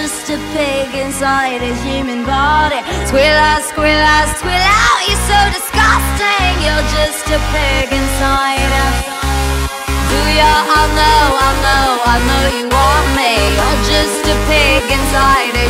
just a pig inside a human body. Squeal out, squeal out, squeal out, you're so disgusting. You're just a pig inside a. Do ya? I know, I know, I know you want me. You're just a pig inside a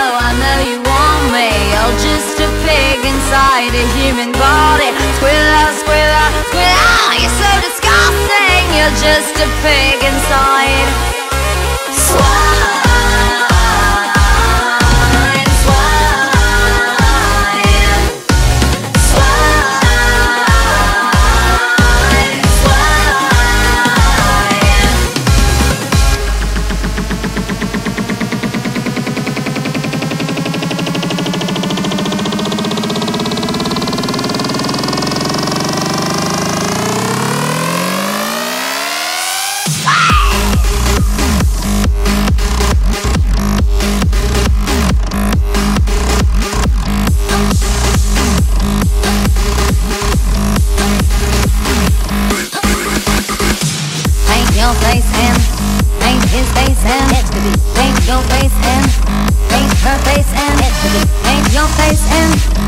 just a pain. and paint your face and paint her face and paint your face and.